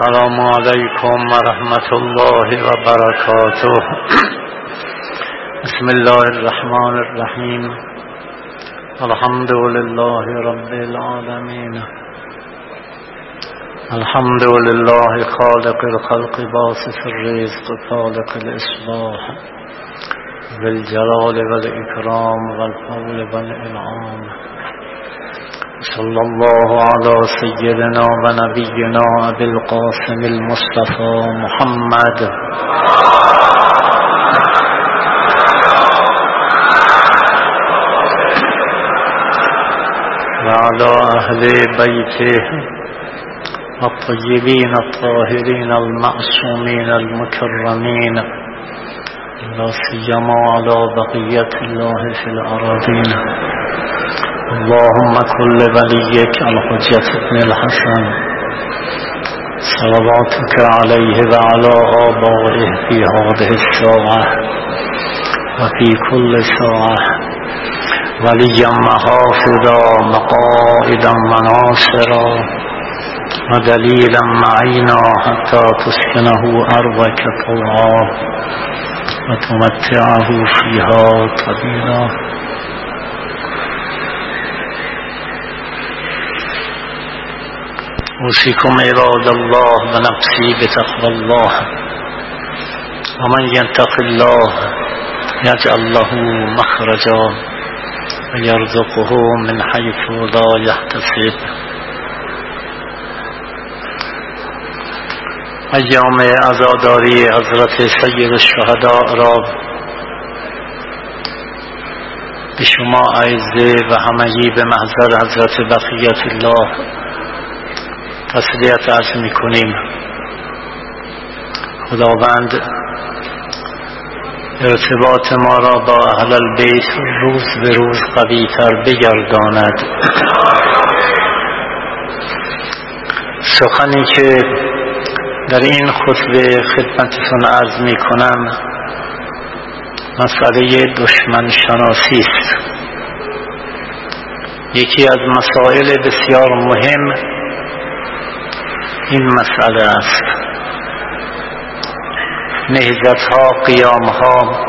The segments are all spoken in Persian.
السلام عليكم ورحمة الله وبركاته. بسم الله الرحمن الرحيم. الحمد لله رب العالمين. الحمد لله خالق الخلق باسط الرزق خالق الإصلاح. بالجلال والإكرام والفضل والإنعام. صلى الله على سيدنا ونبينا أبي القاسم المصطفى محمد. وعلى أهل بيته الطيبين الطاهرين المعصومين المكرمين لا سيما على بقية الله في الأراضين. اللهم كل وليك الحجة ابن الحسن. صلواتك عليه وعلى آبائه في هذه الساعة وفي كل ساعة. وليا محافظا مقائدا مناصرا ودليلا معينا حتى تسكنه أرضك طوعا وتمتعه فيها طويلا أوصيكم عباد الله ونفسي بتقوى الله. ومن يتق الله يجعل له مخرجا ويرزقه من حيث لا يحتسب. ایام عزاداری حضرت سید الشهداء را به شما عیزه و همگی به محضر حضرت بقیت الله. تسلیت عرض می‌کنیم. خداوند ارتباط ما را با اهل البیت روز به روز قوی تر بگرداند. سخنی که در این خطبه خدمتتون عرض می کنم مسئله دشمن شناسی است. یکی از مسائل بسیار مهم این مسئله است. نهزت ها قیام ها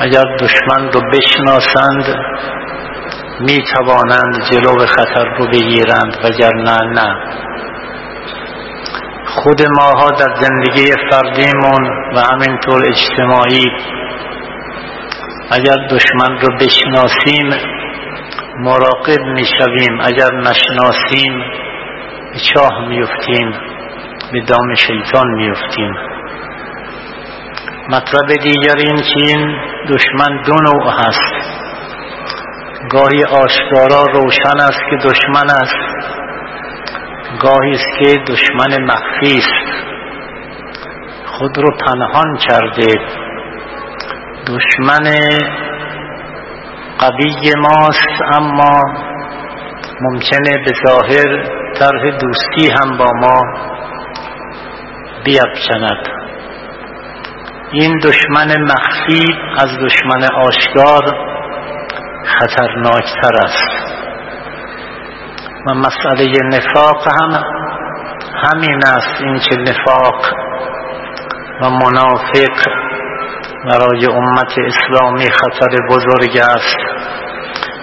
اگر دشمن رو بشناسند می توانند جلو خطر رو بگیرند وگرنه نه. خود ماها در زندگی فردیمون و همینطور اجتماعی اگر دشمن رو بشناسیم مراقب می شویم اگر نشناسیم به چاه میفتیم به دام شیطان میفتیم. مطلب دیگر این که این دشمن دو نوع هست. گاهی آشکارا روشن است که دشمن است. گاهی است که دشمن مخفی است. خود رو پنهان کرده. دشمن قوی ماست اما ممکنه به ظاهر طرح دوستی هم با ما بیفچند این دشمن مخفی از دشمن آشکار خطرناکتر است. و مسئله نفاق هم همین است. این که نفاق و منافق برای امت اسلامی خطر بزرگ است.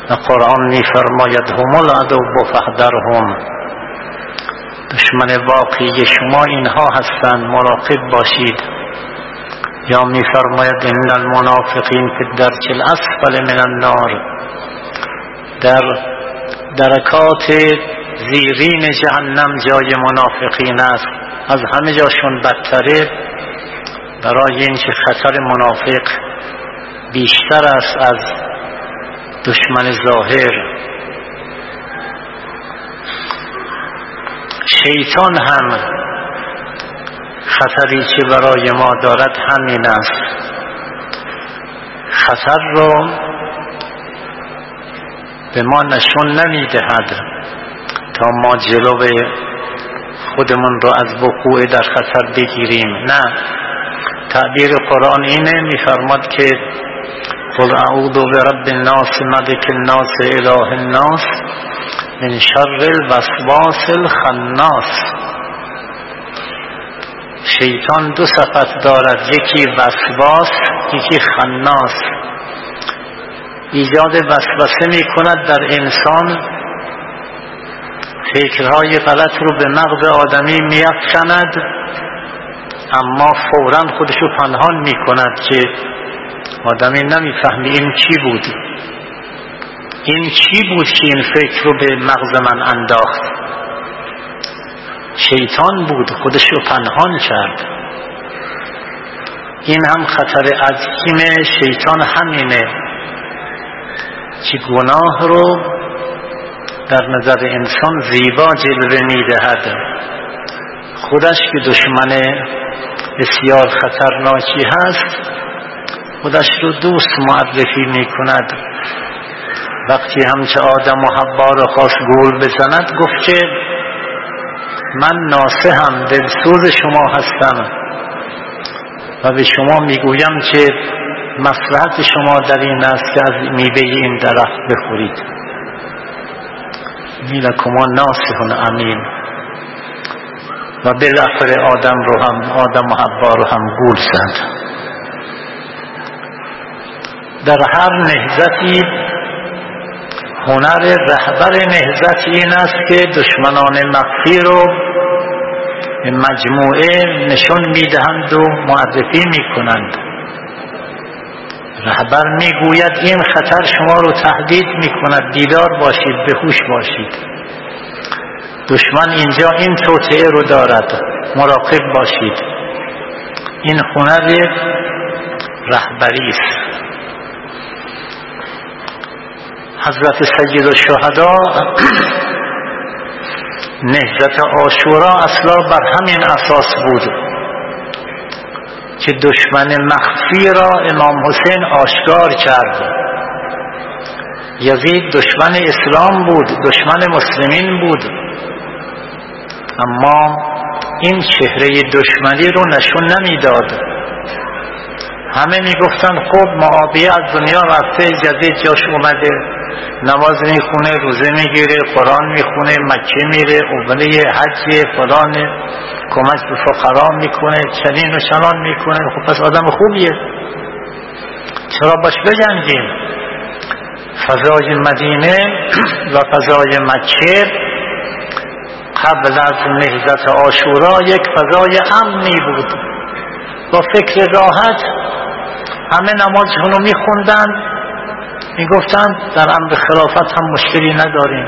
و قرآن می فرماید هم العدو فهدرهم دشمن واقعی شما اینها هستند. مراقب باشید. یا میفرماید ان المنافقین فی الدرک الاسفل من النار. در درکات زیرین جهنم جای منافقین است. از همه جاشون بدتره. برای اینکه خطر منافق بیشتر است از دشمن ظاهر. شیطان هم خطری که برای ما دارد همین است. خطر رو به ما نشون نمی‌دهد تا ما جلو خودمون رو از وقوع در خطر بگیریم. نه. تعبیر قرآن اینه میفرماد که قل اعوذ برب الناس ملک الناس اله الناس. من شر الوسواس الخناس. شیطان دو صفت دارد یکی وسواس یکی خناس. ایجاد وسوسه می کند در انسان. فکرهای غلط رو به مغز آدمی میافکند اما فورا خودشو پنهان می کند که آدمی نمی‌فهمی این چی بود. این چی بود که این فکر رو به مغز من انداخت؟ شیطان بود خودش رو پنهان کرد. این هم خطر عظیم شیطان همینه که گناه رو در نظر انسان زیبا جلوه می‌دهد. خودش که دشمن بسیار خطرناکی هست خودش رو دوست معرفی می کند وقتی همچه آدم و حبا رو خواست گول بزند گفت که من ناسهم دلسوز شما هستم. و به شما می‌گویم که مصلحت شما در این است که از میوه این درخت بخورید. میلکما ناسهون امین. و بالاخره آدم رو هم آدم و حبا رو هم گول زد. در هر نهزتی هنر رهبر نهزت این است که دشمنان مخفی رو مجموعه نشون می‌دهند و معرفی می‌کنند. رهبر می‌گوید این خطر شما رو تهدید می‌کند. دیدار باشید به باشید. دشمن اینجا این توطعه رو دارد. مراقب باشید. این هنر رهبری است. حضرت سید الشهدا نهزت آشورا اصلا بر همین اساس بود که دشمن مخفی را امام حسین آشکار کرد. یزید دشمن اسلام بود دشمن مسلمین بود. اما این چهره دشمنی رو نشون نمی‌داد. همه می‌گفتن خب معاویه از دنیا رفته جدید جاش اومده. نماز می‌خونه روزه می‌گیره قرآن می‌خونه مکه میره عمره حج فلان کمک به فقرا می‌کنه چنین و چنان می‌کنه. خب پس آدم خوبیه. چرا باش بجنگیم؟ فضای مدینه و فضای مکه قبل از نهزت آشورا یک فضای امنی بود. با فکر راحت همه نمازشون رو میخوندن. می‌گفتند در امر خلافت هم مشکلی نداریم.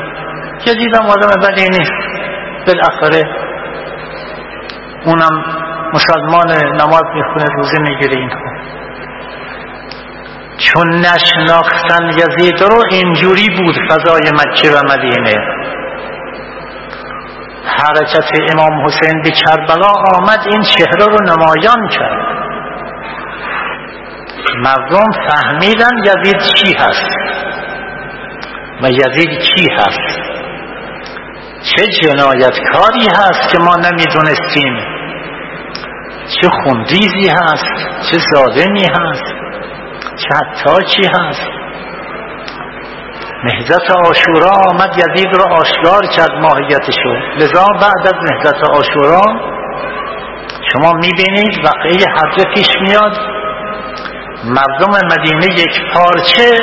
که دیدم آدم بدی نیست. بالاخره اونم مسلمان نماز می‌خونه روزه می‌گیره اینها. چون نشناختن یزید رو اینجوری بود فضای مکه و مدینه. حرکت امام حسین به کربلا آمد این چهره رو نمایان کرد. مردم فهمیدن یزید چی هست. و یزید چی هست؟ چه جنایتکاری هست که ما نمی‌دونستیم؟ چه خونریزی هست؟ چه ظالمی هست؟ چه حتی هست؟ نهزت آشورا آمد یزید رو آشکار کرد ماهیتشو. لذا بعد از نهزت آشورا شما می‌بینید وقعه حجه پیش میاد. مردم مدینه یک پارچه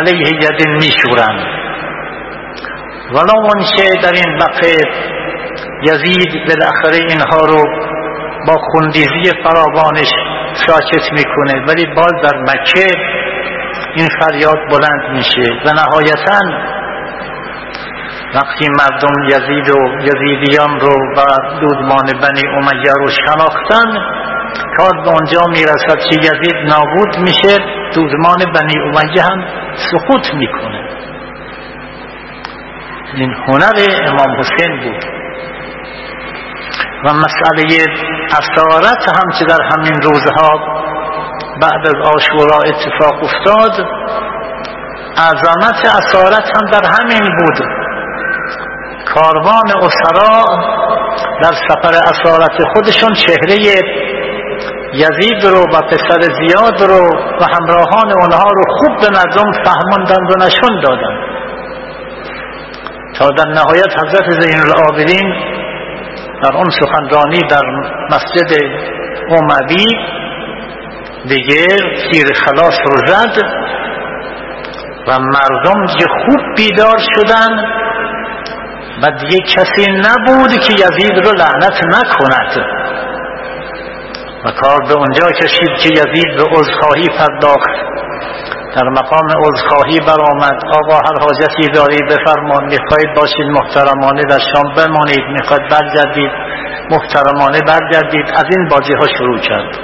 علیه یدین میشورند. ولو اونچه در این وقت یزید بالاخره اینها رو با خوندیزی فراوانش ساکت می‌کنه ولی باز در مکه این فریاد بلند میشه و نهایتا وقتی مردم یزید و یزیدیان رو و دودمان بنی امیه رو شناختن کار به آنجا می‌رسد که یزید نابود میشه دوزمان بنی امیه هم سقوط می‌کنه. این هنر امام حسین بود. و مسئله اثارت هم که در همین روزها بعد از آشورا اتفاق افتاد عظمت اثارت هم در همین بود. کاروان اسرا در سفر اثارت خودشون چهره یزید رو و پسر زیاد رو و همراهان اونها رو خوب به مردم فهموندند و نشون دادند. تا در نهایت حضرت زین العابدین در اون سخنرانی در مسجد اوموی دیگه تیر خلاص رو زد و مردم دیگه خوب بیدار شدن و دیگه کسی نبود که یزید رو لعنت نکند. و کار به اونجا کشید که یزید به عذرخواهی پرداخت. در مقام عذرخواهی برآمد. آقا هر حاجتی داری بفرمان. می‌خواهید باشید محترمانه در شام بمانید. می‌خواید برگردید محترمانه برگردید. از این بازی ها شروع کرد.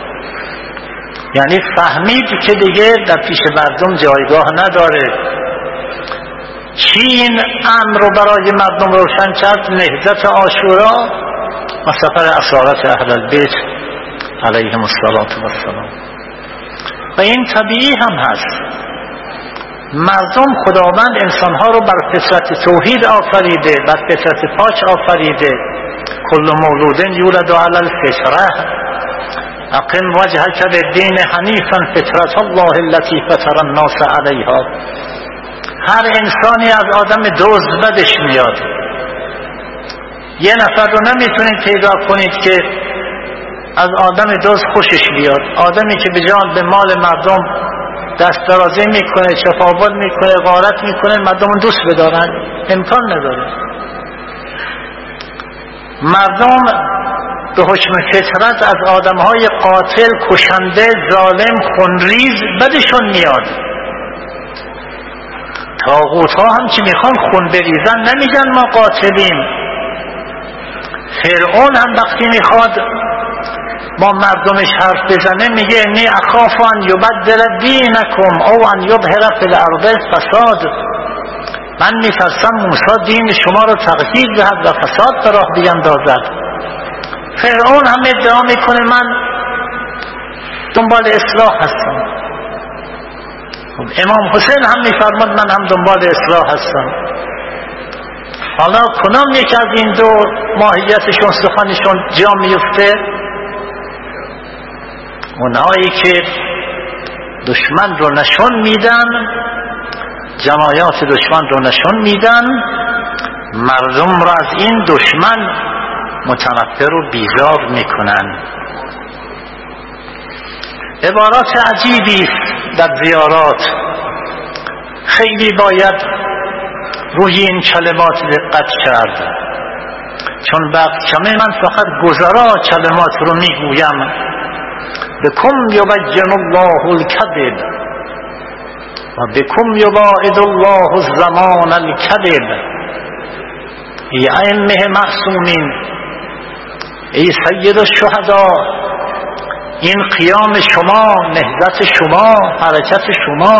یعنی فهمید که دیگه در پیش مردم جایگاه نداره. چین امر رو برای مردم روشن کرد. نهزت آشورا و سفر اسارت اهل البیت. علیهم السلام و این طبیعی هم هست. مردم خداوند انسانها رو بر فطرت توحید آفریده بر فطرت پاک آفریده. کل مولودن یولد علی الفطره. اقم وجهك بالدین حنیفا فطرت الله التي فطر الناس علیها. هر انسانی از آدم دوز بدش میاد. یه نفر رو نمی‌تونید پیدا کنید که از آدم دوز خوشش بیاد. آدمی که به جان به مال مردم دست درازی می‌کنه چپاول می‌کنه غارت می‌کنه مردم دوست بدارن. امکان نداره. مردم به حکم فطرت از آدم های قاتل کشنده ظالم خونریز بدشون میاد. تاغوت ها هم که می‌خوان؟ خون بریزن. نمیگن ما قاتلیم. فرعون هم وقتی می‌خواد با مردمش حرف بزنه میگه انی اخاف ان یبدل دینکم او ان یظهر فی الارض فساد من میترسم موسی دین شما رو تغییر دهد و فساد به راه بیندازد فرعون هم ادعا می‌کنه من دنبال اصلاح هستم. خب امام حسین هم میفرماد من هم دنبال اصلاح هستم. حالا کنم یک از این دو ماهیتشون سخنشون جا میفته اونایی که دشمن رو نشون میدن جنایات دشمن رو نشون میدن مردم را از این دشمن متنفر و بیزار می‌کنن. عبارات عجیبی در زیارات. خیلی باید روی این کلمات دقت کرد. چون وقت کمه من فقط گذرا کلمات رو می‌گویم. بكم يبين الله الكذب وبكم يباعد الله الزمان الكذب ای ائمه معصومین ای سید الشهدا این قیام شما نهزت شما حرکت شما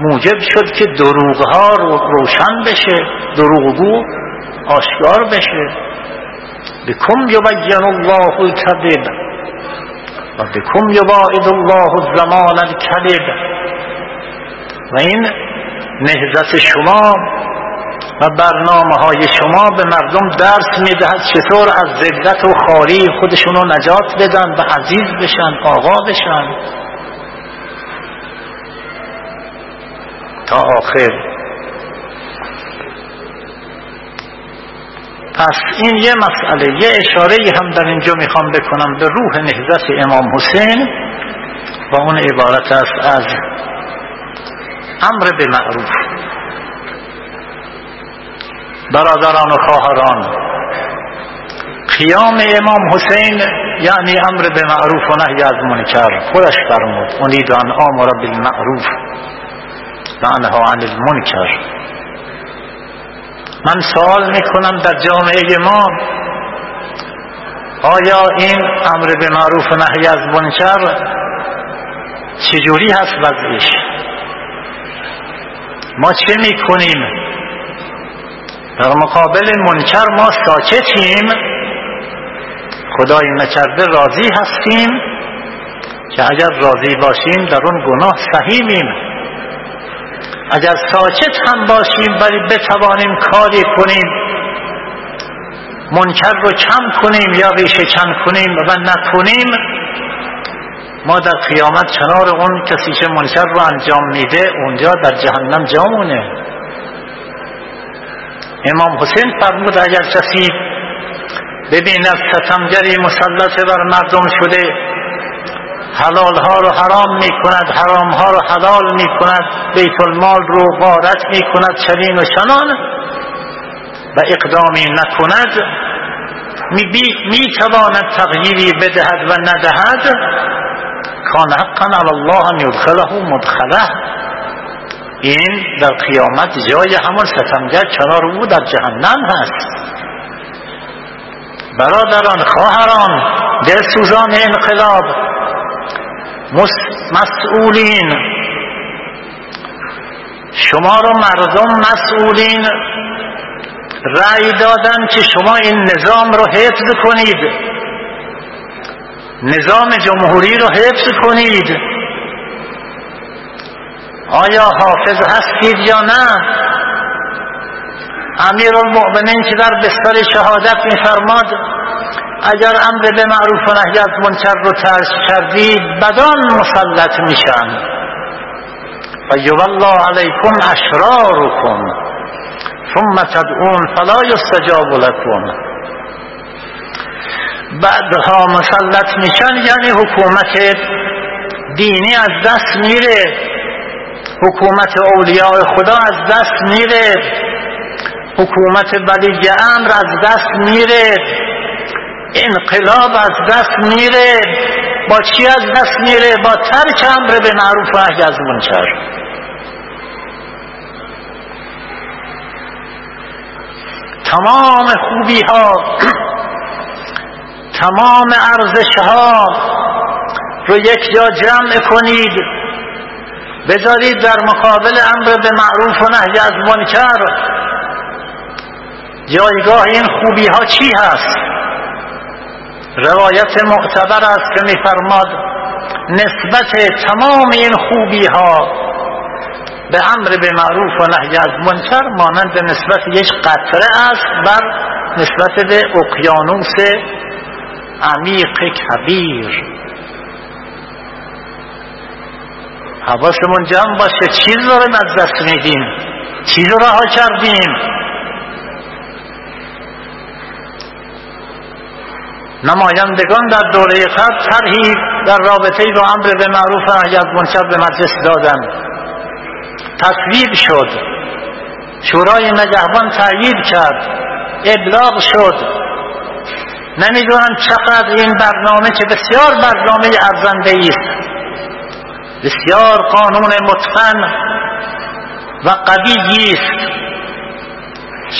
موجب شد که دروغها رو روشن بشه دروغگو آشکار بشه. بکم یبین الله الکذب و بکم یباعد الله الزمان الکذب و این نهزت شما و برنامه های شما به مردم درس می‌دهد. چطور از ذلت و خاری خودشون رو نجات بدن و عزیز بشن آقا بشن. تا آخر. پس این یه مسئله یه اشاره هم در اینجا می‌خوام بکنم به روح نهزت امام حسین و اون عبارت است از امر به معروف برادران و خواهران قیام امام حسین یعنی امر به معروف و نهی از منکر. خودش فرمود اونید ان آمر بالمعروف و انها عن المنکر. من سوال می‌کنم در جامعه ما. آیا این امر به معروف و نهی از منکر چجوری هست وضعش ما چه می‌کنیم؟ در مقابل منکر ما ساکتیم. خدای نکرده راضی هستیم که اگر راضی باشیم در اون گناه سهیمیم. اگر ساکت هم باشیم ولی بتوانیم کاری کنیم منکر رو کم کنیم یا ریشه کم کنیم و نکنیم ما در قیامت کنار اون کسی که منکر رو انجام میده اونجا در جهنم جامونه امام حسین فرمود اگر کسی ببین از ستمگری مسلط بر مردم شده حلال ها رو حرام می کند حرام ها رو حلال می کند بیت المال رو غارت می کند چنین و شنان و اقدامی نکند. می تواند تغییری بدهد و ندهد. کان حقا علی الله یدخله مدخله. این در قیامت جای همون ستمگر کنار او در جهنم هست. برادران خواهران سوزان انقلاب مسئولین. شما رو مردم مسئولین. رأی دادن که شما این نظام رو حفظ کنید. نظام جمهوری رو حفظ کنید. آیا حافظ هستید یا نه؟ امیر المؤمنین که در بستر شهادت میفرماد اگر امر به معروف و نهی از منکر رو ترک کردید بدان مسلط میشن و یوالله علیکم اشرارکم ثم تدعون فلا یستجاب لکم. بعدها مسلط میشن یعنی حکومت دینی از دست میره. حکومت اولیاء خدا از دست میره. حکومت ولی امر از دست میره. انقلاب از دست میره با چی از دست میره؟ با ترک امر به معروف و نهی از منکر. تمام خوبی ها تمام ارزش ها رو یک جا جمع کنید. بذارید در مقابل امر به معروف و نهی از منکر. جایگاه این خوبی ها چی هست؟ روایت معتبر است که میفرماد نسبت تمام این خوبی ها به امر به معروف و نهی از منکر مانند نسبت یک قطره است بر نسبت به اقیانوس عمیق کبیر. حواسمون جمع باشه چیز رو از دست میدیم چیز رو رها کردیم. نمایندگان در دوره قبل طرحی در رابطه با امر به معروف و نهی منکر به مجلس دادن تصویب شد. شورای نگهبان تایید کرد. ابلاغ شد. نمی‌دونم چقدر این برنامه که بسیار برنامه ارزنده است. بسیار قانون متقن و قوی است.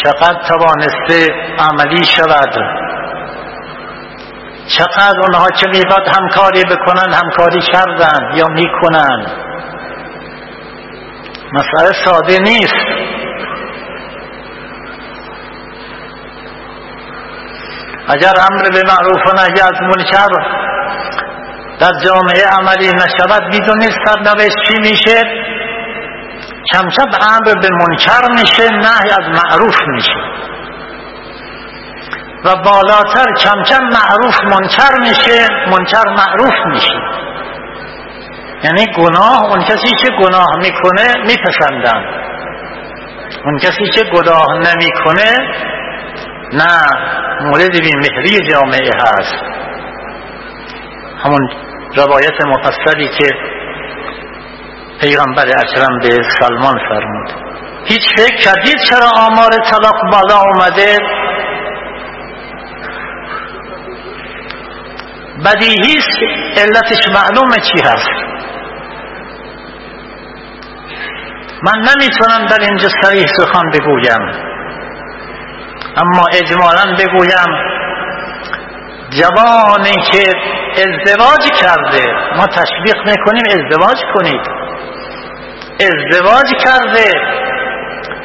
چقدر توانسته عملی شود. چقدر اونها که می‌خواد همکاری بکنن همکاری کردن یا می‌کنن. مسئله ساده نیست. اگر امر به معروف و نهی از منکر در جامعه عملی نشود می‌دونید سرنوشت چی میشه؟ کم امر به منکر میشه نهی از معروف میشه. و بالاتر کم کم معروف منکر میشه منکر معروف میشه. یعنی گناه اون کسی که گناه می‌کنه میپسندن. اون کسی که گناه نمی‌کنه نه مورد مهری جامعه هست. همون روایت مفصلی که پیغمبر اکرم به سلمان فرمود. هیچ فکر کردید چرا آمار طلاق بالا اومده؟ بدیهی است علتش معلومه چی هست. من نمی‌تونم در اینجا سریح سخن بگویم. اما اجمالا بگویم جوانی که ازدواج کرده ما تشویق می‌کنیم ازدواج کنید. ازدواج کرده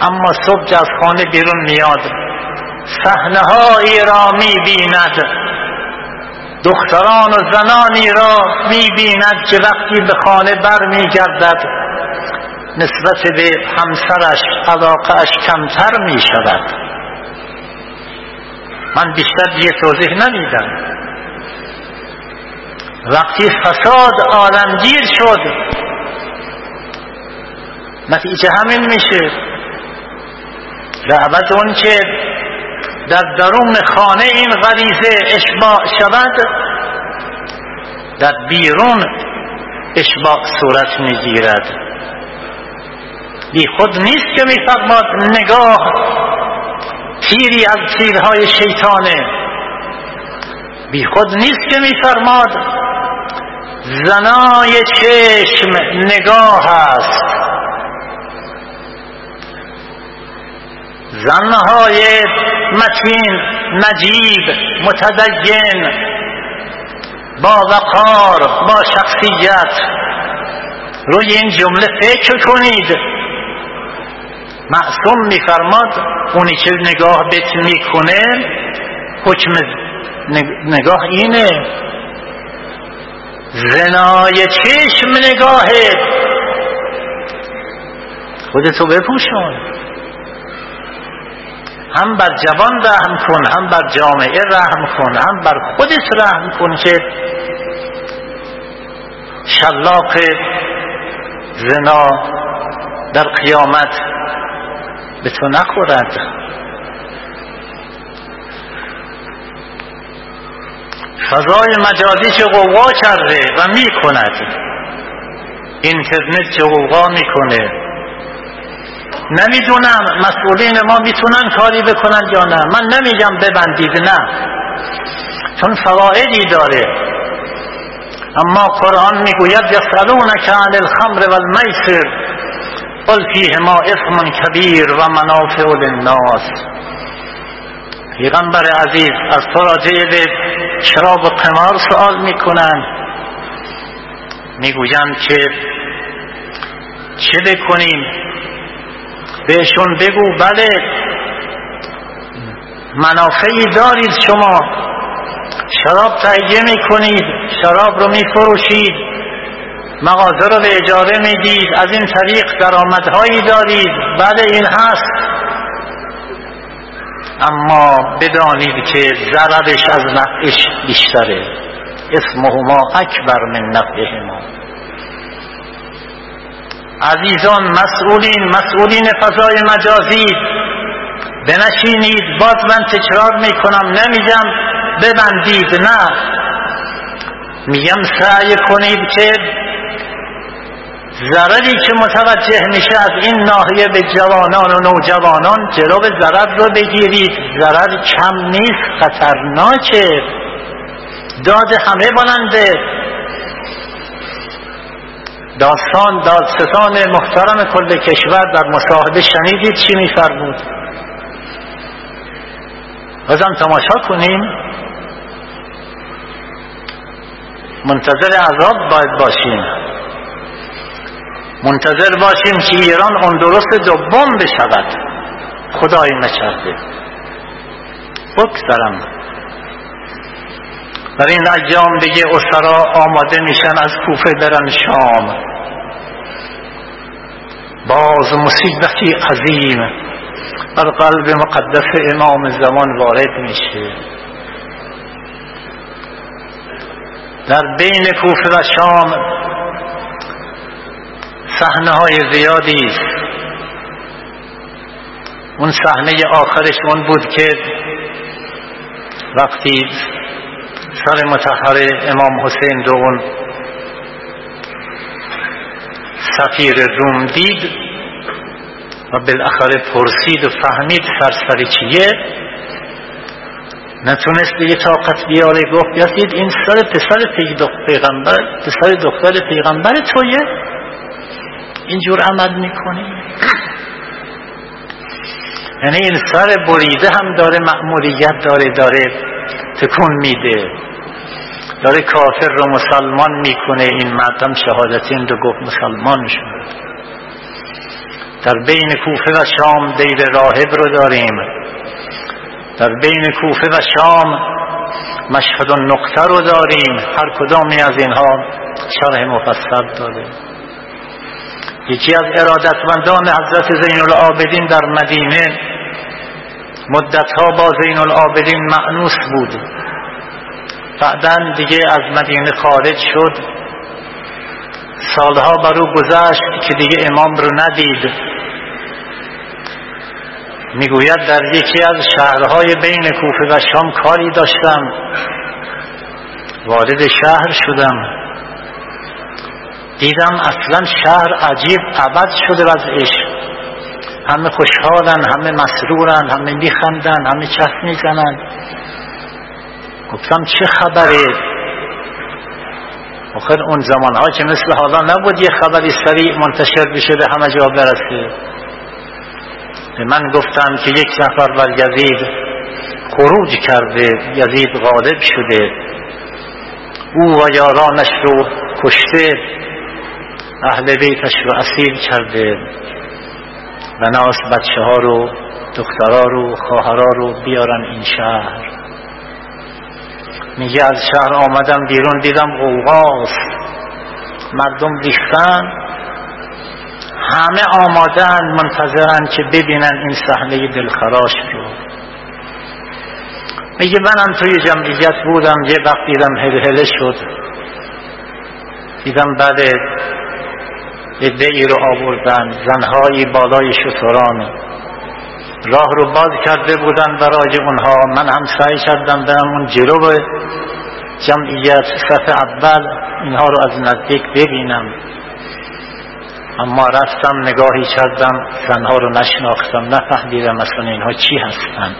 اما صبح از خانه بیرون میاد. صحنه هایی را می‌بیند. دختران و زنانی را می‌بیند که وقتی به خانه بر میگردد نسبت به همسرش علاقهش کمتر می شود من بیشتر یه توضیح نمیدم. وقتی فساد عالمگیر شد نتیجه همین میشه. دعوت اون که در درون خانه این غریزه اشباع شود در بیرون اشباع صورت می‌گیرد. بی خود نیست که میفرماد نگاه تیری از تیرهای شیطانه. بی خود نیست که میفرماد زنای چشم نگاه است. زنهای متین نجیب متدین با وقار با شخصیت. روی این جمله فکر کنید. معصوم میفرماد اونی که نگاه بت می‌کنه حکم نگاه اینه. زنای چشم نگاهه خودتو بپوشون. هم بر جوان رحم کن هم بر جامعه رحم کن هم بر خودت رحم کن که شلاق زنا در قیامت به تو نخورد. فضای مجازی چه قوقا کرده و می‌کند. اینترنت چه قوقا می‌کنه. نمی‌دونم مسئولین ما می‌تونن کاری بکنن یا نه. من نمیگم ببندید نه. چون فوائدی داره. اما قرآن می‌گوید یسالونک عن الخمر والمیسر. قل فیهما اسم کبیر و منافع للناس. پیغمبر عزیز از تو راجع به شراب و قمار سوال می‌کنن. می‌گویند که چه بکنیم؟ بهشون بگو بله منافعی دارید شما. شراب تهیه می‌کنید شراب رو میفروشید مغازه رو به اجاره می‌دید از این طریق درآمدهایی دارید. بله این هست. اما بدانید که ضررش از نفعش بیشتره. اسمهما اکبر من نفعهما. عزیزان مسئولین مسئولین فضای مجازی بنشینید باز من تکرار می‌کنم نمیگم ببندید نه. میگم سعی کنید که ضرری که متوجه میشه از این ناحیه به جوانان و نوجوانان جلو ضرر رو بگیرید. ضرر کم نیست خطرناکه. داد همه بلنده. داستان دادستان محترم کل کشور در مصاحبه شنیدید چی میفرمود. بازم تماشا کنیم. منتظر عذاب باید باشیم. منتظر باشیم که ایران اندرست دوم بشود. خدای نکرده. بگذرم. در این ایام دیگه اسرا آماده میشن از کوفه برن شام. باز مصیبتی عظیم بر قلب مقدس امام زمان وارد میشه. در بین کوفه و شام صحنه های زیادی اون صحنه آخرش اون بود که وقتی سر متحر امام حسین رو سفیر روم دید و بالاخره پرسید و فهمید سرسری چیه. نتونست دیگه طاقت بیاره گفت یاسید این سر پسر پیغمبر پسر دختر پیغمبر تویه؟ اینجور عمل می‌کنی؟ یعنی این سر بریده هم داره مأموریت داره داره تکون میده. داره کافر رو مسلمان می‌کنه این مردم شهادتین رو گفت مسلمان شد. در بین کوفه و شام دیر راهب رو داریم. در بین کوفه و شام مشهد و نقطه رو داریم. هر کدامی از اینها شرح مفصل داره یکی از ارادتمندان حضرت زین العابدین در مدینه مدتها با زین العابدین معنوس بود. بعدا دیگه از مدینه خارج شد. سالها بر او گذشت که دیگه امام رو ندید. می‌گوید در یکی از شهرهای بین کوفه و شام کاری داشتم. وارد شهر شدم. دیدم اصلا شهر عجیب عبد شده وضعش همه خوشحالن همه مسرورن همه میخندن همه چست می‌زنن. گفتم چه خبره؟ آخر اون زمان ها که مثل حالا نبود یه خبری سریع منتشر بشه به همه جا برسه. به من گفتن که یک نفر بر یزید خروج کرده یزید غالب شده. او و یارانش رو کشته اهل بیتش رو اسیر کرده. و ناس بچه ها رو دخترها رو خواهرها رو بیارن این شهر. میگه از شهر آمدم بیرون دیدم غوغاست مردم ریختن. همه آمادن منتظرن که ببینن این صحنه دلخراش رو. میگه منم توی جمعیت بودم یه وقت دیدم هلهله شد. دیدم بعد ای رو آوردن زنهایی بالای شتران راه رو باز کرده بودن برای اونها. من هم سعی کردم برم اون جلو. جمعیت صف اول اینها رو از نزدیک ببینم. اما رفتم نگاهی کردم. زنها رو نشناختم نفهمیدم اصلا اینها چی هستن.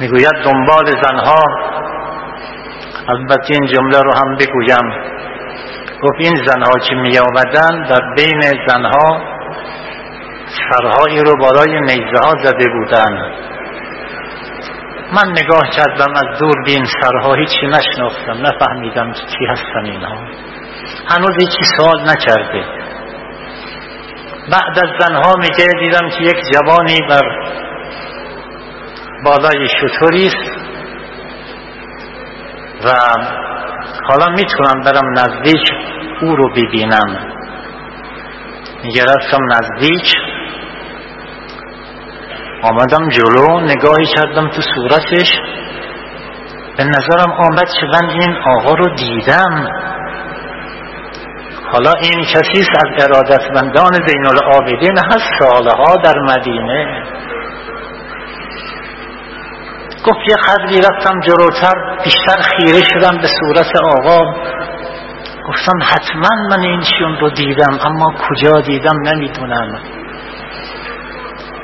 می‌گوید دنبال زنها. البته این جمله رو هم بگویم. گفت این زنها که می آمدن در بین زنها سرهایی رو بالای نیزه ها زده بودن. من نگاه کردم از دور بین سرها هیچی نشناختم نفهمیدم چی هستن اینها. هنوز هیچی سوال نکرده. بعد از زنها میگه دیدم که یک جوانی بر بالای شطوری و حالا می‌تونم برم نزدیک او رو ببینم. میگه رفتم نزدیک. آمدم جلو نگاهی کردم تو صورتش. به نظرم آمد که من این آقا رو دیدم. حالا این کسی از ارادتمندان زین العابدین هست سالها در مدینه. گفت یه قدری رفتم جلوتر بیشتر خیره شدم به صورت آقا گفتم حتما من اینشون رو دیدم اما کجا دیدم نمی‌دونم.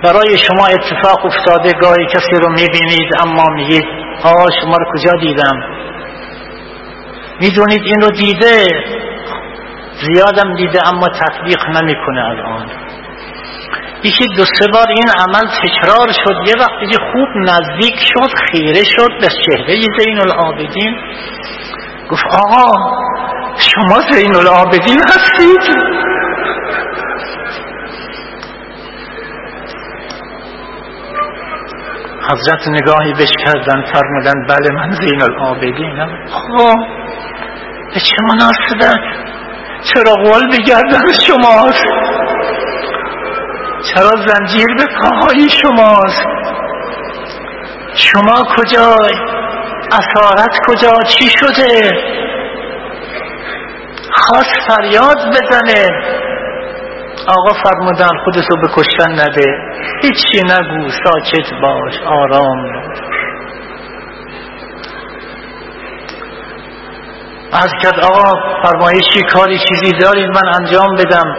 برای شما اتفاق افتاده گاهی کسی رو می‌بینید اما میگید آقا شما رو کجا دیدم؟ می‌دونید این رو دیده؟ زیادم دیده اما تطبیق نمی‌کنه الان. یکی دو سه بار این عمل تکرار شد یه وقتی خوب نزدیک شد خیره شد به چهره زین العابدین گفت آقا شما زین العابدین هستید؟ حضرت نگاهی بش کردن فرمودن بله من زین العابدینم آقا به چه مناسبت؟ چرا قول بگردن شماست؟ چرا زنجیر به پاهای شماست؟ شما کجای اسارت کجا؟ چی شده؟ خواست فریاد بزنه. آقا فرمودن خودتو به کشتن نده. هیچی نگو ساکت باش آرام از کرد آقا فرمایشی کاری چیزی دارید؟ من انجام بدم.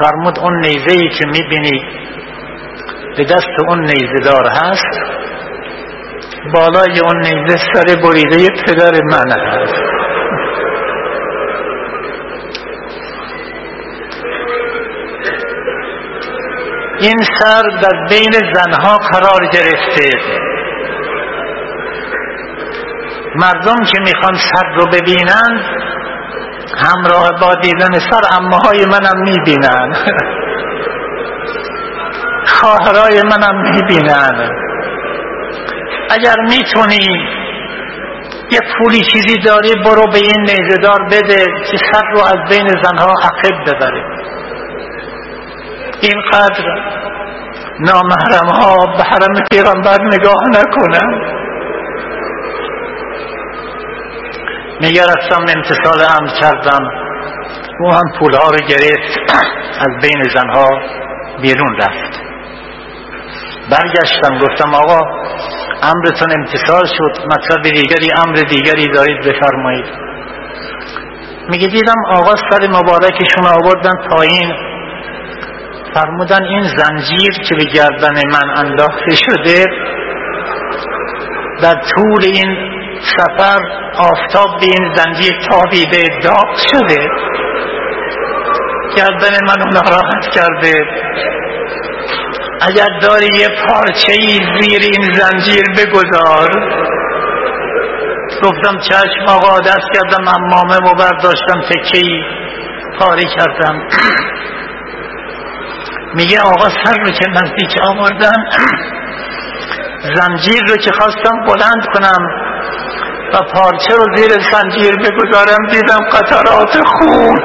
فرمود اون نیزه ای که می‌بینی به دست اون نیزه دار هست بالای اون نیزه سر بریده پدر من هست. این سر در بین زنها قرار گرفته. مردم که می‌خوان سر رو ببینن همراه با دیدن سر امه های منم می‌بینن. خواهرای منم می‌بینن. اگر می‌تونی یه پولی چیزی داری برو به این نیزدار بده که سر رو از بین زنها عقب ببره. اینقدر نامحرم ها به حرم پیغمبر نگاه نکنن می‌گرفتم امتصال هم کردم. او هم پولها رو گرفت از بین زنها بیرون رفت. برگشتم گفتم آقا امرتون امتصال شد مطلب دیگری امر دیگری دارید بفرمایید. میگه دیدم آقا سر مبارکشون آوردن پایین. فرمودن این زنجیر که به گردن من انداخته شده در طول این سفر آفتاب به این زنجیر تابیده داغ شده. گردن منو ناراحت کرده. اگر داری یه پارچه ای زیر این زنجیر بگذار. گفتم چشم آقا دست کردم امامه و برداشتم تکه ای پاری کردم. میگه آقا سر رو که نزدیک آوردن زنجیر رو که خواستم بلند کنم و پارچه رو زیر زنجیر بگذارم دیدم قطرات خون.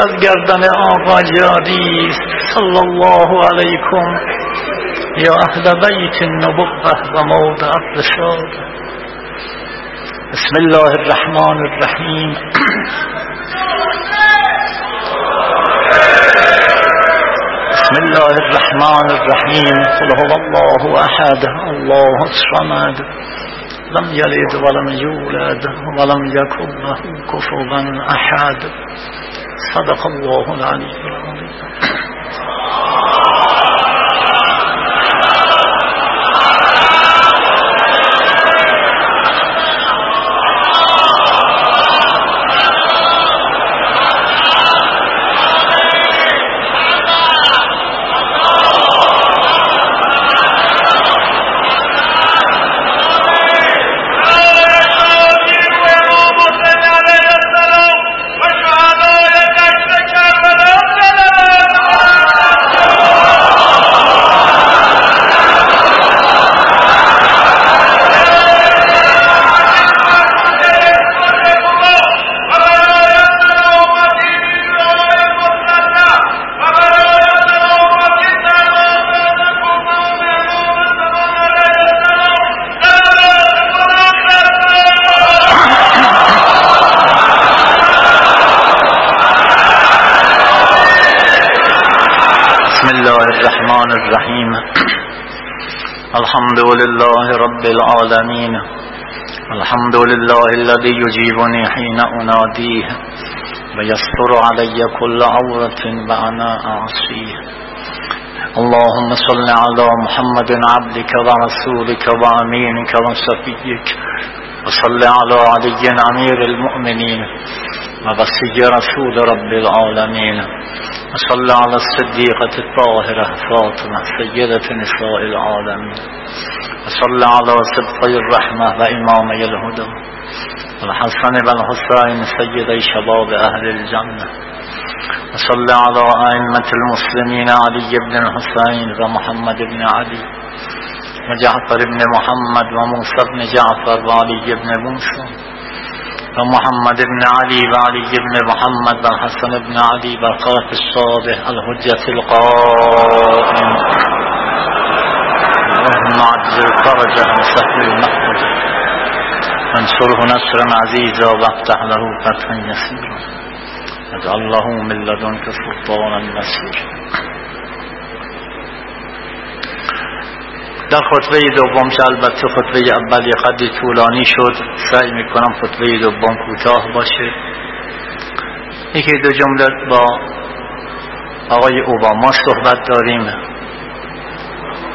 از گردن آقا جاری صلی الله علیکم. یا اهل بیت النبوه و موضع الرشاد بسم الله الرحمن الرحیم. بسم الله الرحمن الرحیم. قل هو الله احد الله الصمد لم يلد ولم يولد ولم يكن له كفوا أحد. صدق الله العلي العظيم. رب العالمين. الحمد لله الذي يجيبني حين أناديه ويستر علي كل عورة وأنا أعصيه. اللهم صل على محمد عبدك ورسولك وأمينك وصفيك. وصل على علي أمير المؤمنين. وبسي رسول رب العالمين. وصل على الصديقة الطاهرة فاطمة سيدة نساء العالمين. وصل على سبقي الرحمة وإمامي الهدى. والحسن والحسين سيدي شباب أهل الجنة. وصل على أئمة المسلمين علي بن الحسين ومحمد بن علي وجعفر بن محمد وموسى بن جعفر وعلي بن موسى ومحمد بن علي وعلي بن محمد والحسن بن علي والخلف الصالح الهجة القائم. اللهم عجل فرجهم سهل المخرج انصره نصرا عزيزا وافتح له فتحا يسيرا. واجعل له من لدنك سلطانا نصيرا. در خطبه دوم که البته خطبه اول یه قدری طولانی شد سعی می‌کنم خطبه دوم کوتاه باشه. یکی دو جمله با آقای اوباما صحبت داریم.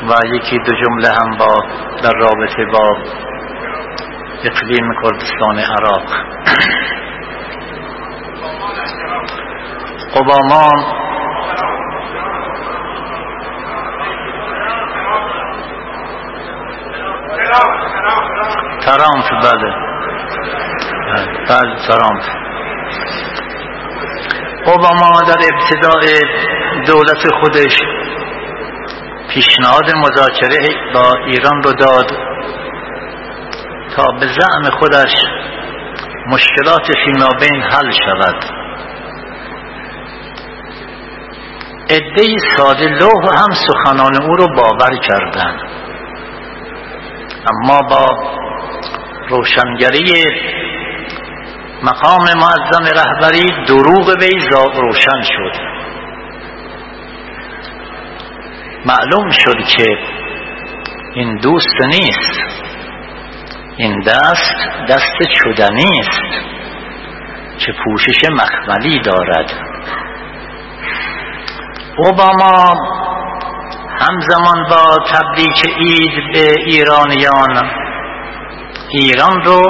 و یکی دو جمله هم با در رابطه با اقلیم کردستان عراق. اوباما ترامپ بله. بله ترامپ. اوباما در ابتدای دولت خودش پیشنهاد مذاکره با ایران رو داد تا به زعم خودش مشکلات فیما بین حل شود. ادهی ساده لوح هم سخنان او رو باور کردند. اما با روشنگری مقام معظم رهبری دروغ وی روشن شد. معلوم شد که این دوست نیست. این دست دست چدنی است که پوشش مخملی دارد. اوباما همزمان با تبریک اید به ایرانیان. ایران رو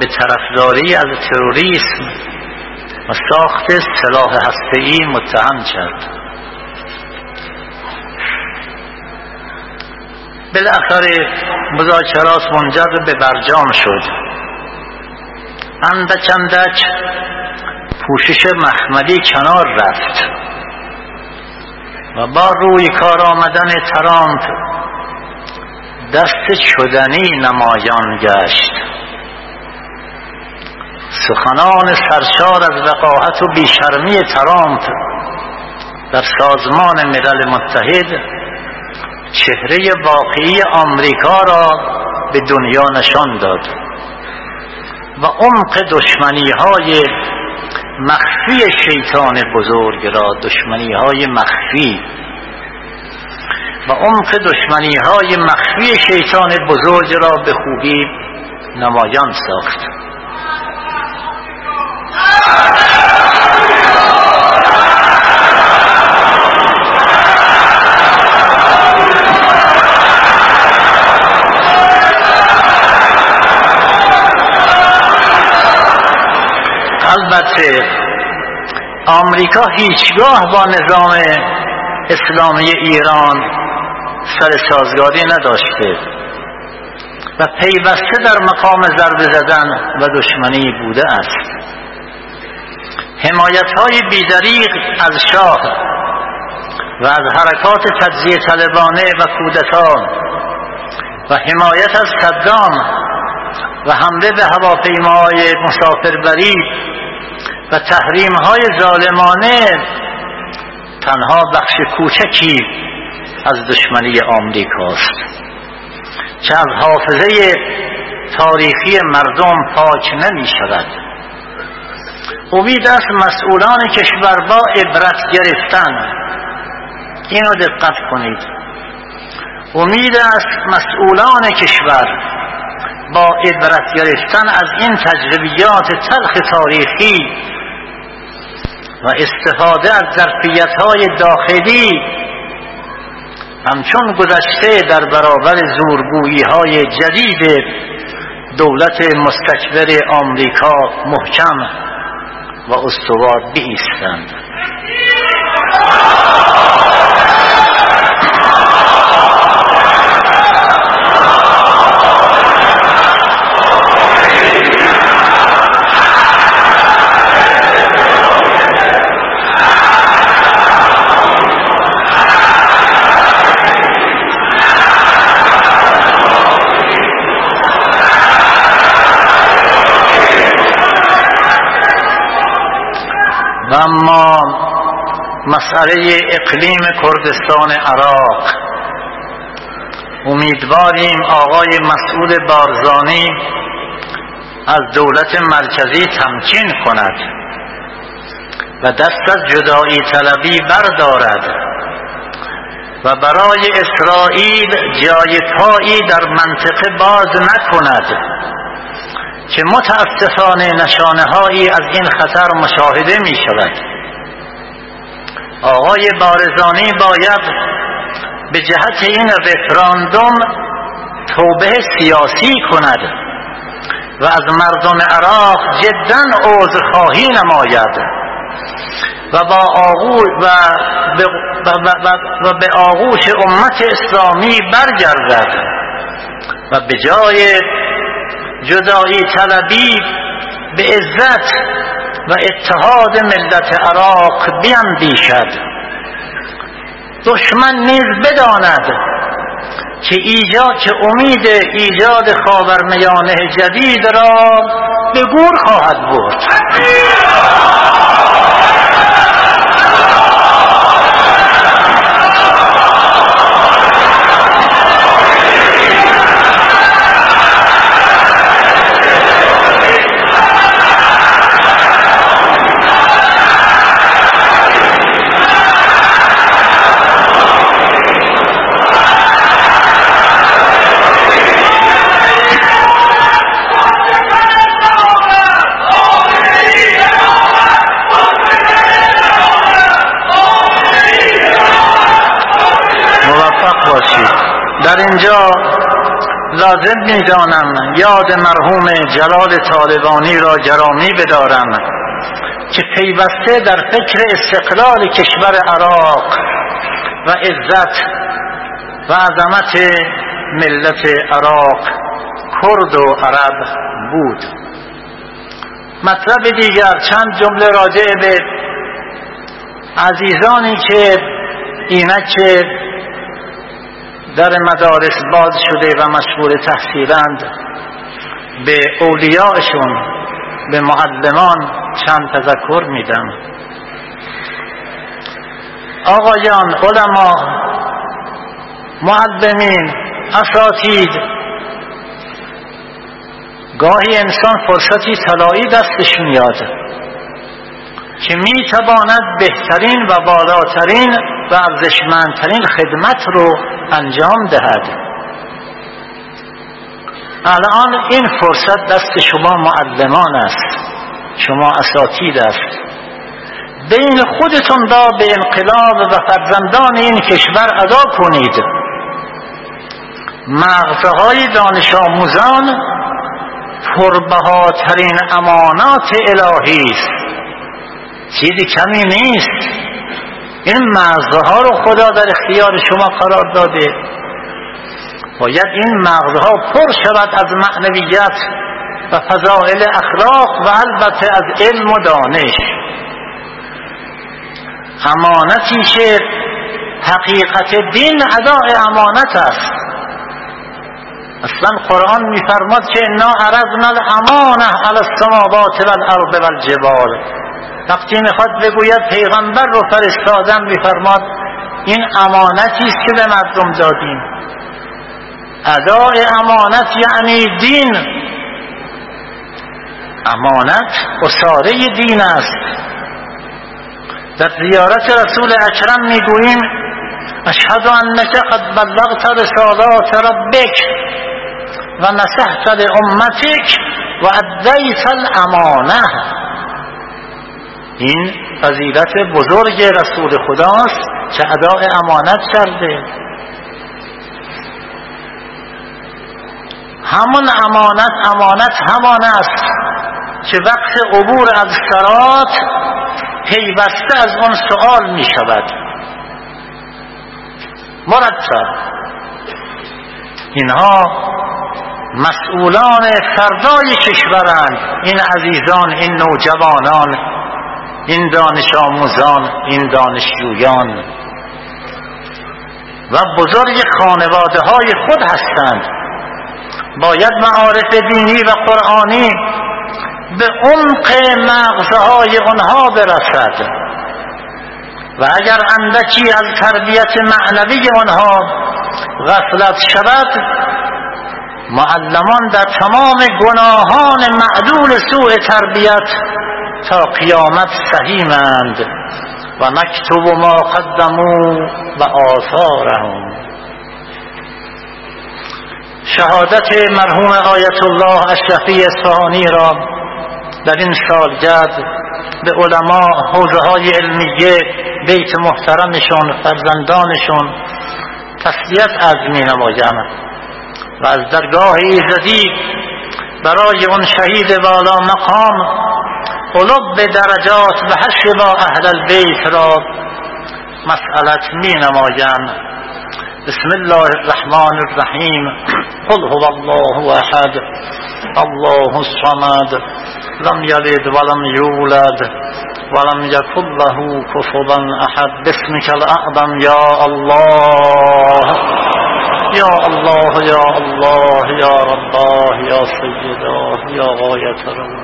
به طرفداری از تروریسم و ساخت سلاح هسته‌ای متهم کرد. بالاخره مذاکرات منجر به برجام شد. اندک اندک پوشش محمدی کنار رفت. و با روی کار آمدن ترامپ دست شدنی نمایان گشت. سخنان سرشار از وقاحت و بیشرمی ترامپ در سازمان ملل متحد چهره واقعی آمریکا را به دنیا نشان داد و عمق دشمنی های مخفی شیطان بزرگ را دشمنی های مخفی و عمق دشمنی های مخفی شیطان بزرگ را به خوبی نمایان ساخت. البته آمریکا هیچگاه با نظام اسلامی ایران سر سازگاری نداشته و پیوسته در مقام ضربه زدن و دشمنی بوده است. حمایت های بیدریق از شاه و از حرکات تجزیه طلبانه و کودتا و حمایت از صدام و حمله به هواپیماهای مسافربری و تحریم های ظالمانه تنها بخش کوچکی از دشمنی آمریکاست که از حافظه تاریخی مردم پاک نمی شود امید است مسئولان کشور با عبرت گرفتن. اینو دقت کنید. امید است مسئولان کشور با عبرت گرفتن از این تجربیات تلخ تاریخی و استفاده از ظرفیت های داخلی همچون گذشته در برابر زورگویی های جدید دولت مستکبر آمریکا محکم و استوار بیستند. اما مسئله اقلیم کردستان عراق. امیدواریم آقای مسئول بارزانی از دولت مرکزی تمکین کند و دست از جدایی طلبی بردارد و برای اسرائیل جای پایی در منطقه باز نکند. که متاسفانه نشانه هایی از این خطر مشاهده می شود آقای بارزانی باید به جهت این رفراندوم توبه سیاسی کند و از مردم عراق جدا عذرخواهی نماید و با آغوش و به, و به آغوش امت اسلامی برگردد و به جای جدایی طلبی به عزت و اتحاد ملت عراق بیندیشد. دشمن نیز بداند که ایجاد که امید ایجاد خاورمیانه جدید را به گور خواهد برد. لازم می‌دانم. یاد مرحوم جلال طالبانی را گرامی بدارم که پیوسته در فکر استقلال کشور عراق و عزت و عظمت ملت عراق کرد و عرب بود. مطلب دیگر چند جمله راجع به عزیزانی که اینک در مدارس باز شده و مشغول تحصیلند. به اولیاءشون به معلمان چند تذکر میدم. آقایان علما معلمین اساتید گاهی انسان فرصتی طلایی دستش میاد. که می‌تواند بهترین و بالاترین و ارزشمندترین خدمت رو انجام دهد. الان این فرصت دست شما معلمان است شما اساتید است. بین خودتون را به انقلاب و فرزندان این کشور ادا کنید. مغزهای دانش آموزان پربهاترین امانات الهی است. چیزی کمی نیست. این مغزها رو خدا در اختیار شما قرار داده. باید این مغزها پر شود از معنویت و فضائل اخلاق و البته از علم و دانش. امانتی که حقیقت دین ادای امانت است. اصلا قرآن میفرماد که انا عرضنا الامانه علی السماوات والارض والجبال وقتی می‌خواد بگوید پیغمبر رو فرستادم میفرماد این امانتی است که به مردم دادیم. ادای امانت یعنی دین. امانت اصاره دین است. در زیارت رسول اکرم می‌گوییم اشهد انک قد بلغت رسالات ربک و نصحت لامتک و ادیت الامانه. این فضیلت بزرگ رسول خداست که ادای امانت کرده. همون امانت امانت همان است که وقت عبور از سرات پیوسته از اون سوال می شود. مرتب اینها مسئولان فردای کشورند این عزیزان این نوجوانان. این دانش آموزان این دانشجویان و بزرگ خانواده های خود هستند. باید معارف دینی و قرآنی به عمق مغزهای آنها برسد. و اگر اندکی از تربیت معنوی آنها غفلت شود معلمان در تمام گناهان معلول سوء تربیت تا قیامت سهیمند و نکتب ما قدمو و آثارهم. شهادت مرحوم آیت الله اشرفی اصفهانی را در این سالگرد به علما حوزه های علمیه بیت محترمشون فرزندانشون تسلیت از می نمایم و از درگاه ایزدی برای اون شهید والا مقام قلوب درجات و حشر با أهل البیت را مسئلت می نمایم بسم الله الرحمن الرحیم. قل هو الله احد. الله الصمد. لم يلد ولم يولد ولم يكن له كفوا احد. باسمك الاعظم يا الله. يا الله يا الله يا رباه يا سيداه يا غاية روضته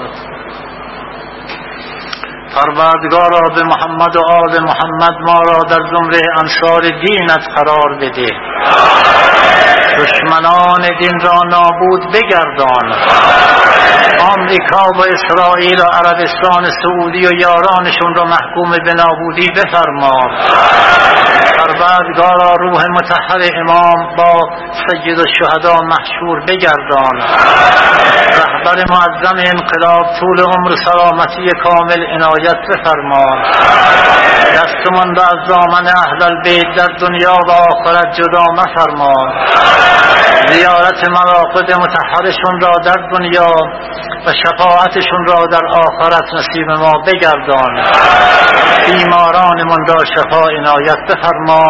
پروردگارا به محمد و آل محمد ما را در زمره انصار دینت قرار بده. دشمنان دین را نابود بگردان. آمریکا و اسرائیل و عربستان سعودی و یارانشون را محکوم به نابودی بفرما. بعدگارا روح متحر امام با سید الشهدا محشور بگردان. رهبر معظم انقلاب طول عمر سلامتی کامل عنایت بفرمان. دستمان را از دامن اهل البیت در دنیا و آخرت جدا مفرمان. زیارت مراقد متحرشون را در دنیا و شفاعتشون را در آخرت نصیب ما بگردان. بیمارانمون را شفا عنایت بفرما